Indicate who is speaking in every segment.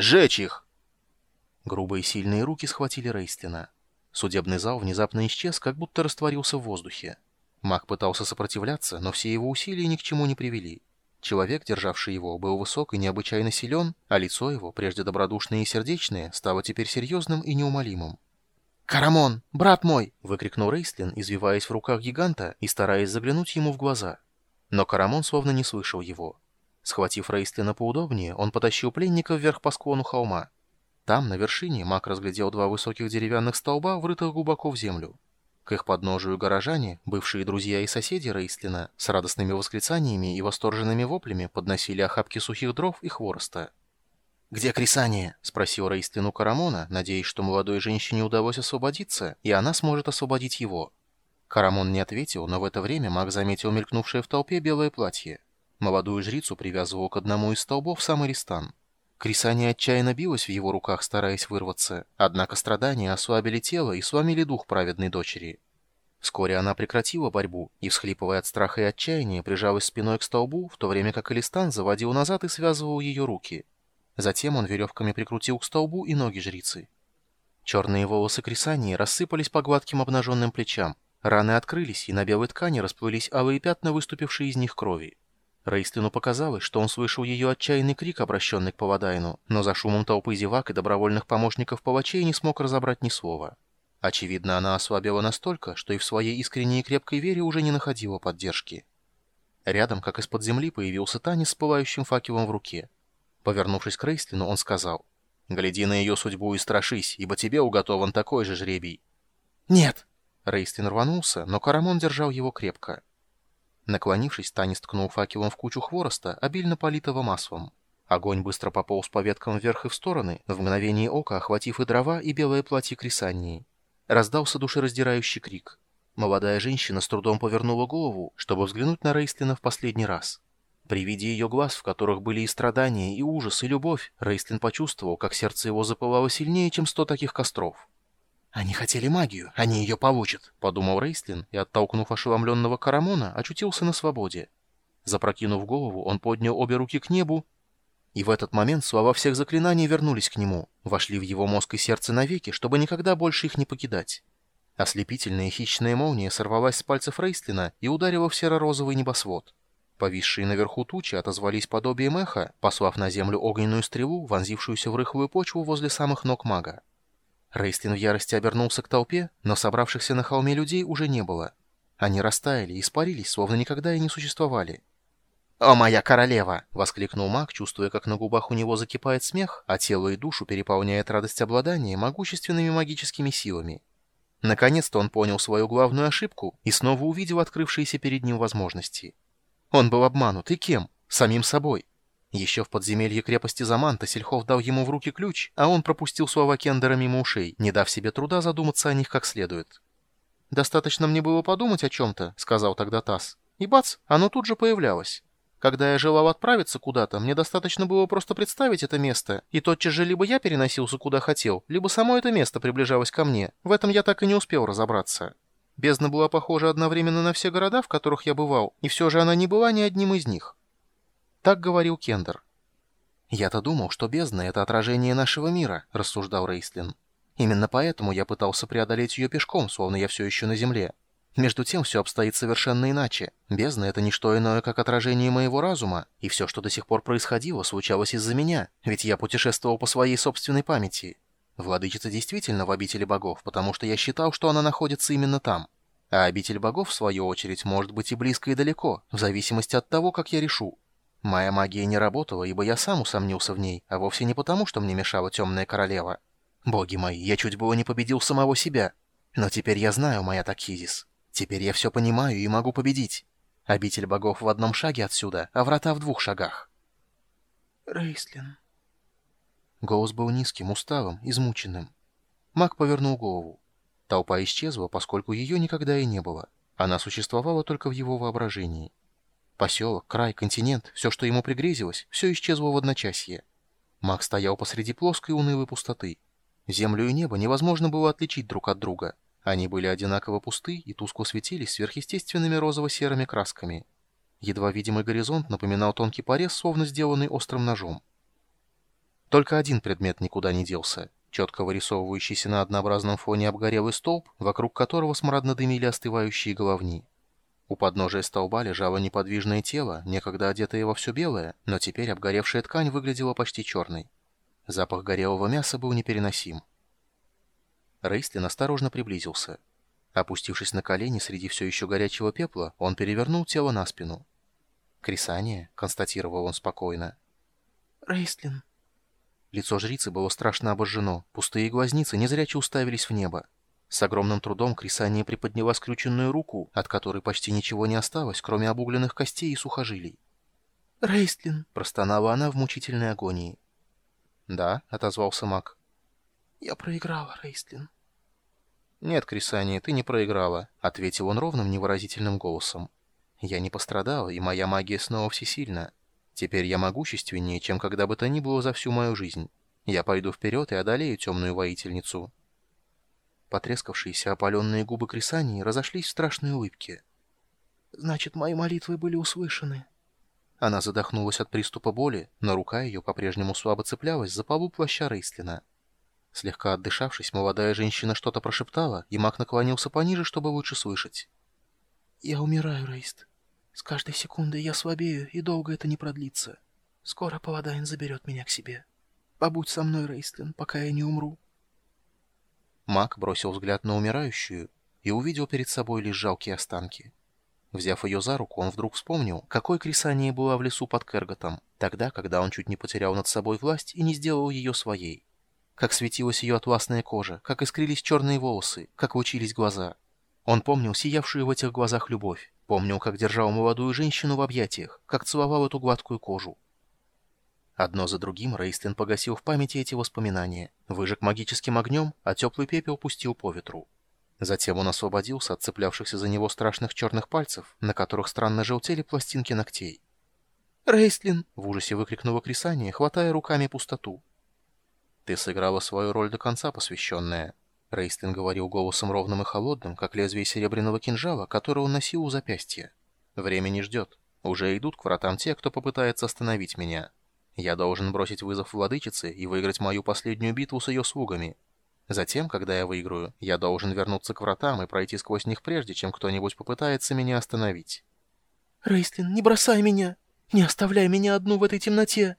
Speaker 1: Сжечь их!» Грубые сильные руки схватили Рейстлина. Судебный зал внезапно исчез, как будто растворился в воздухе. Маг пытался сопротивляться, но все его усилия ни к чему не привели. Человек, державший его, был высок и необычайно силен, а лицо его, прежде добродушное и сердечное, стало теперь серьезным и неумолимым. «Карамон! Брат мой!» — выкрикнул Рейстлин, извиваясь в руках гиганта и стараясь заглянуть ему в глаза. Но Карамон словно не слышал его. Схватив Рейстлина поудобнее, он потащил пленника вверх по склону холма. Там, на вершине, маг разглядел два высоких деревянных столба, врытых глубоко в землю. К их подножию горожане, бывшие друзья и соседи Рейстлина, с радостными восклицаниями и восторженными воплями подносили охапки сухих дров и хвороста. «Где Крисания?» — спросил Рейстлин Карамона, надеясь, что молодой женщине удалось освободиться, и она сможет освободить его. Карамон не ответил, но в это время маг заметил мелькнувшее в толпе белое платье. Молодую жрицу привязывал к одному из столбов сам Аристан. Крисания отчаянно билась в его руках, стараясь вырваться, однако страдания ослабили тело и сломили дух праведной дочери. Вскоре она прекратила борьбу и, всхлипывая от страха и отчаяния, прижалась спиной к столбу, в то время как Алистан заводил назад и связывал ее руки. Затем он веревками прикрутил к столбу и ноги жрицы. Черные волосы Крисании рассыпались по гладким обнаженным плечам, Раны открылись, и на белой ткани расплылись алые пятна, выступившие из них крови. Рейстлину показалось, что он слышал ее отчаянный крик, обращенный к Павадайну, но за шумом толпы зевак и добровольных помощников палачей не смог разобрать ни слова. Очевидно, она ослабела настолько, что и в своей искренней и крепкой вере уже не находила поддержки. Рядом, как из-под земли, появился Танис с пылающим факелом в руке. Повернувшись к Рейстлину, он сказал, «Гляди на ее судьбу и страшись, ибо тебе уготован такой же жребий». «Нет!» Рейстлин рванулся, но Карамон держал его крепко. Наклонившись, Танис ткнул факелом в кучу хвороста, обильно политого маслом. Огонь быстро пополз по веткам вверх и в стороны, в мгновение ока охватив и дрова, и белое платье Крисании. Раздался душераздирающий крик. Молодая женщина с трудом повернула голову, чтобы взглянуть на Рейстлина в последний раз. При виде ее глаз, в которых были и страдания, и ужас, и любовь, Рейстлин почувствовал, как сердце его запылало сильнее, чем сто таких костров. «Они хотели магию, они ее получат», — подумал Рейслин и, оттолкнув ошеломленного Карамона, очутился на свободе. Запрокинув голову, он поднял обе руки к небу, и в этот момент слова всех заклинаний вернулись к нему, вошли в его мозг и сердце навеки, чтобы никогда больше их не покидать. Ослепительная хищная молния сорвалась с пальцев Рейслина и ударила в серо-розовый небосвод. Повисшие наверху тучи отозвались подобием эха, послав на землю огненную стрелу, вонзившуюся в рыхлую почву возле самых ног мага. Рейстлин в ярости обернулся к толпе, но собравшихся на холме людей уже не было. Они растаяли испарились, словно никогда и не существовали. «О, моя королева!» — воскликнул маг, чувствуя, как на губах у него закипает смех, а тело и душу переполняет радость обладания могущественными магическими силами. Наконец-то он понял свою главную ошибку и снова увидел открывшиеся перед ним возможности. Он был обманут, и кем? Самим собой. Еще в подземелье крепости Заманта Сельхов дал ему в руки ключ, а он пропустил слова Кендера мимо ушей, не дав себе труда задуматься о них как следует. «Достаточно мне было подумать о чем-то», — сказал тогда Тасс. И бац, оно тут же появлялось. Когда я желал отправиться куда-то, мне достаточно было просто представить это место, и тотчас же либо я переносился куда хотел, либо само это место приближалось ко мне. В этом я так и не успел разобраться. Бездна была похожа одновременно на все города, в которых я бывал, и все же она не была ни одним из них. Так говорил Кендер. «Я-то думал, что бездна — это отражение нашего мира», — рассуждал Рейслин. «Именно поэтому я пытался преодолеть ее пешком, словно я все еще на земле. Между тем все обстоит совершенно иначе. Бездна — это не что иное, как отражение моего разума, и все, что до сих пор происходило, случалось из-за меня, ведь я путешествовал по своей собственной памяти. Владычица действительно в обители богов, потому что я считал, что она находится именно там. А обитель богов, в свою очередь, может быть и близко, и далеко, в зависимости от того, как я решу. Моя магия не работала, ибо я сам усомнился в ней, а вовсе не потому, что мне мешала темная королева. Боги мои, я чуть было не победил самого себя. Но теперь я знаю, моя Такхизис. Теперь я все понимаю и могу победить. Обитель богов в одном шаге отсюда, а врата в двух шагах.
Speaker 2: Рейслин.
Speaker 1: Голос был низким, усталым, измученным. Маг повернул голову. Толпа исчезла, поскольку ее никогда и не было. Она существовала только в его воображении. Поселок, край, континент, все, что ему пригрезилось, все исчезло в одночасье. Маг стоял посреди плоской унылой пустоты. Землю и небо невозможно было отличить друг от друга. Они были одинаково пусты и тускло светились сверхъестественными розово-серыми красками. Едва видимый горизонт напоминал тонкий порез, словно сделанный острым ножом. Только один предмет никуда не делся, четко вырисовывающийся на однообразном фоне обгорелый столб, вокруг которого смрадно дымили остывающие головни. У подножия столба лежало неподвижное тело, некогда одетое во все белое, но теперь обгоревшая ткань выглядела почти черной. Запах горелого мяса был непереносим. Рейстлин осторожно приблизился. Опустившись на колени среди все еще горячего пепла, он перевернул тело на спину. «Крисание», — констатировал он спокойно.
Speaker 2: «Рейстлин».
Speaker 1: Лицо жрицы было страшно обожжено, пустые глазницы незряче уставились в небо. С огромным трудом Крисания приподняла скрюченную руку, от которой почти ничего не осталось, кроме обугленных костей и сухожилий.
Speaker 2: «Рейстлин», —
Speaker 1: простонала она в мучительной агонии. «Да», — отозвался маг.
Speaker 2: «Я проиграла, Рейстлин».
Speaker 1: «Нет, Крисания, ты не проиграла», — ответил он ровным невыразительным голосом. «Я не пострадал, и моя магия снова всесильна. Теперь я могущественнее, чем когда бы то ни было за всю мою жизнь. Я пойду вперед и одолею темную воительницу». Потрескавшиеся опаленные губы Крисании разошлись в страшной улыбке.
Speaker 2: «Значит, мои молитвы были услышаны».
Speaker 1: Она задохнулась от приступа боли, но рука ее по-прежнему слабо цеплялась за полу плаща Рейслина. Слегка отдышавшись, молодая женщина что-то прошептала, и маг наклонился пониже, чтобы лучше слышать.
Speaker 2: «Я умираю, Рейст. С каждой секундой я слабею, и долго это не продлится. Скоро Паладайн заберет меня к себе. Побудь со мной, Рейстлин, пока я не умру».
Speaker 1: Маг бросил взгляд на умирающую и увидел перед собой лишь жалкие останки. Взяв ее за руку, он вдруг вспомнил, какой Крисания была в лесу под Керготом, тогда, когда он чуть не потерял над собой власть и не сделал ее своей. Как светилась ее атласная кожа, как искрились черные волосы, как лучились глаза. Он помнил сиявшую в этих глазах любовь, помнил, как держал молодую женщину в объятиях, как целовал эту гладкую кожу. Одно за другим Рейстлин погасил в памяти эти воспоминания, выжег магическим огнем, а теплый пепел пустил по ветру. Затем он освободился от цеплявшихся за него страшных черных пальцев, на которых странно желтели пластинки ногтей.
Speaker 2: «Рейстлин!»
Speaker 1: — в ужасе выкрикнула Крисания, хватая руками пустоту. «Ты сыграла свою роль до конца, посвященная». Рейстлин говорил голосом ровным и холодным, как лезвие серебряного кинжала, который он носил у запястья. «Время не ждет. Уже идут к вратам те, кто попытается остановить меня». Я должен бросить вызов владычице и выиграть мою последнюю битву с ее слугами. Затем, когда я выиграю, я должен вернуться к вратам и пройти сквозь них прежде, чем кто-нибудь попытается меня остановить.
Speaker 2: «Рейстлин, не бросай меня! Не оставляй меня одну в этой темноте!»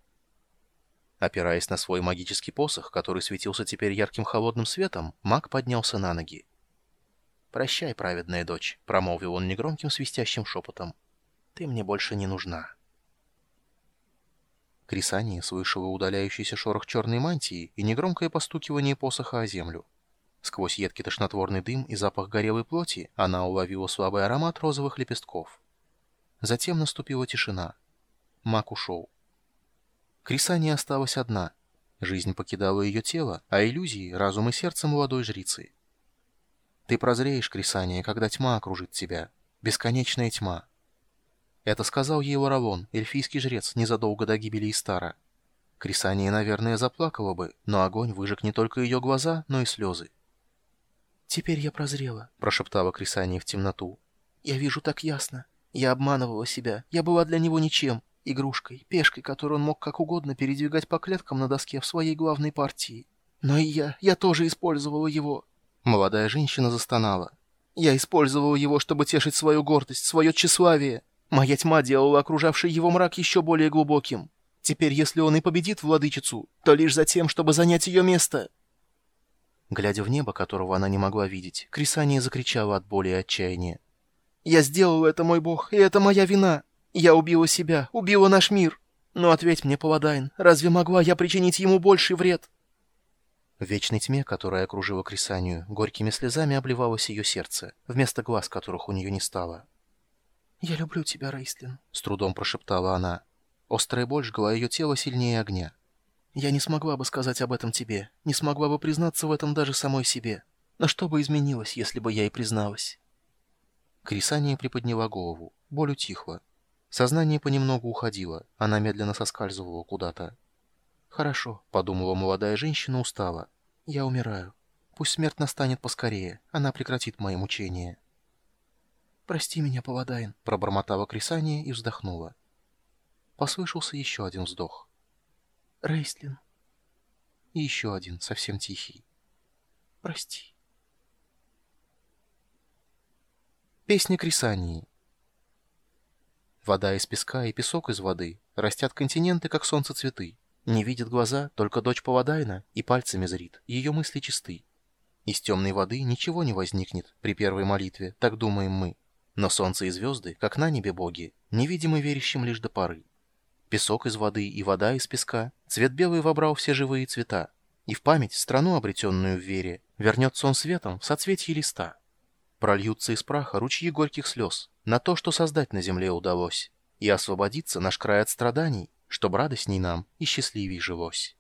Speaker 1: Опираясь на свой магический посох, который светился теперь ярким холодным светом, маг поднялся на ноги. «Прощай, праведная дочь», — промолвил он негромким свистящим шепотом. «Ты мне больше не нужна». Крисания слышала удаляющийся шорох черной мантии и негромкое постукивание посоха о землю. Сквозь едкий тошнотворный дым и запах горелой плоти она уловила слабый аромат розовых лепестков. Затем наступила тишина. Мак ушел. Крисания осталась одна. Жизнь покидала ее тело, а иллюзии — разум и сердце молодой жрицы. Ты прозреешь, Крисания, когда тьма окружит тебя. Бесконечная тьма. Это сказал ей Ларавон, эльфийский жрец, незадолго до гибели Истара. Крисания, наверное, заплакала бы, но огонь выжег не только ее глаза, но и слезы.
Speaker 2: «Теперь я прозрела», —
Speaker 1: прошептала Крисания в темноту.
Speaker 2: «Я вижу так ясно. Я обманывала себя. Я была для него ничем, игрушкой, пешкой, которую он мог как угодно передвигать по клеткам на доске в своей главной партии. Но и я, я тоже использовала его».
Speaker 1: Молодая женщина застонала.
Speaker 2: «Я использовала его, чтобы тешить свою гордость, свое тщеславие». Моя тьма делала окружавший его мрак еще более глубоким. Теперь, если он и победит владычицу, то лишь за тем, чтобы занять ее место.
Speaker 1: Глядя в небо, которого она не могла видеть, Крисания закричала от боли и отчаяния.
Speaker 2: «Я сделала это, мой бог, и это моя вина. Я убила себя, убила наш мир. Но ответь мне, Паладайн, разве могла я причинить ему больший вред?»
Speaker 1: В вечной тьме, которая окружила Крисанию, горькими слезами обливалось ее сердце, вместо глаз которых у нее не стало.
Speaker 2: «Я люблю тебя, Рейстлин», —
Speaker 1: с трудом прошептала она. Острая боль жгла ее тело сильнее огня.
Speaker 2: «Я не смогла бы сказать об этом тебе, не смогла бы признаться в этом даже самой себе. Но что бы изменилось, если бы я и призналась?»
Speaker 1: Крисания приподняла голову. Боль утихла. Сознание понемногу уходило. Она медленно соскальзывала куда-то.
Speaker 2: «Хорошо», —
Speaker 1: подумала молодая женщина устала.
Speaker 2: «Я умираю. Пусть смерть настанет поскорее. Она прекратит мои мучения». «Прости меня, Паладайн», —
Speaker 1: пробормотала Крисания и вздохнула. Послышался еще один вздох.
Speaker 2: «Рейстлин».
Speaker 1: и еще один, совсем тихий.
Speaker 2: Прости.
Speaker 1: Песня Крисании. Вода из песка и песок из воды растят континенты, как солнце цветы. Не видит глаза, только дочь Павадайна и пальцами зрит, ее мысли чисты. Из темной воды ничего не возникнет при первой молитве, так думаем мы. Но солнце и звезды, как на небе боги, невидимы верящим лишь до поры. Песок из воды и вода из песка, цвет белый вобрал все живые цвета, и в память страну, обретенную в вере, вернет сон светом в соцветье листа. Прольются из праха ручьи горьких слез на то, что создать на земле удалось, и освободится наш край от страданий, чтоб радостней нам и счастливей жилось.